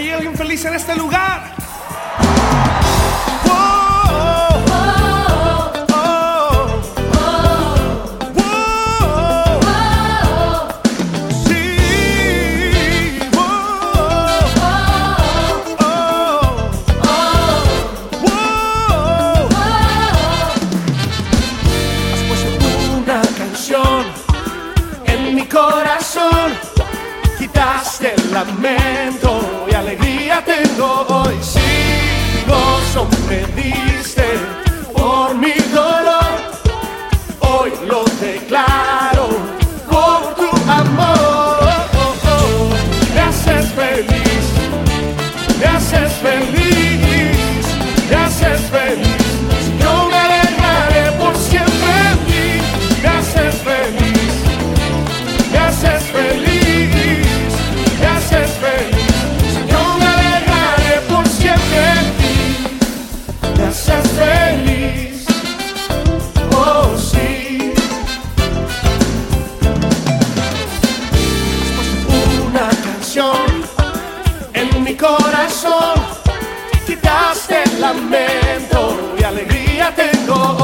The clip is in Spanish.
¿Hay alguien feliz en este lugar? corazón, quitaste el lamento alegría te doy, sigo sorprendido. lamento y alegría tengo.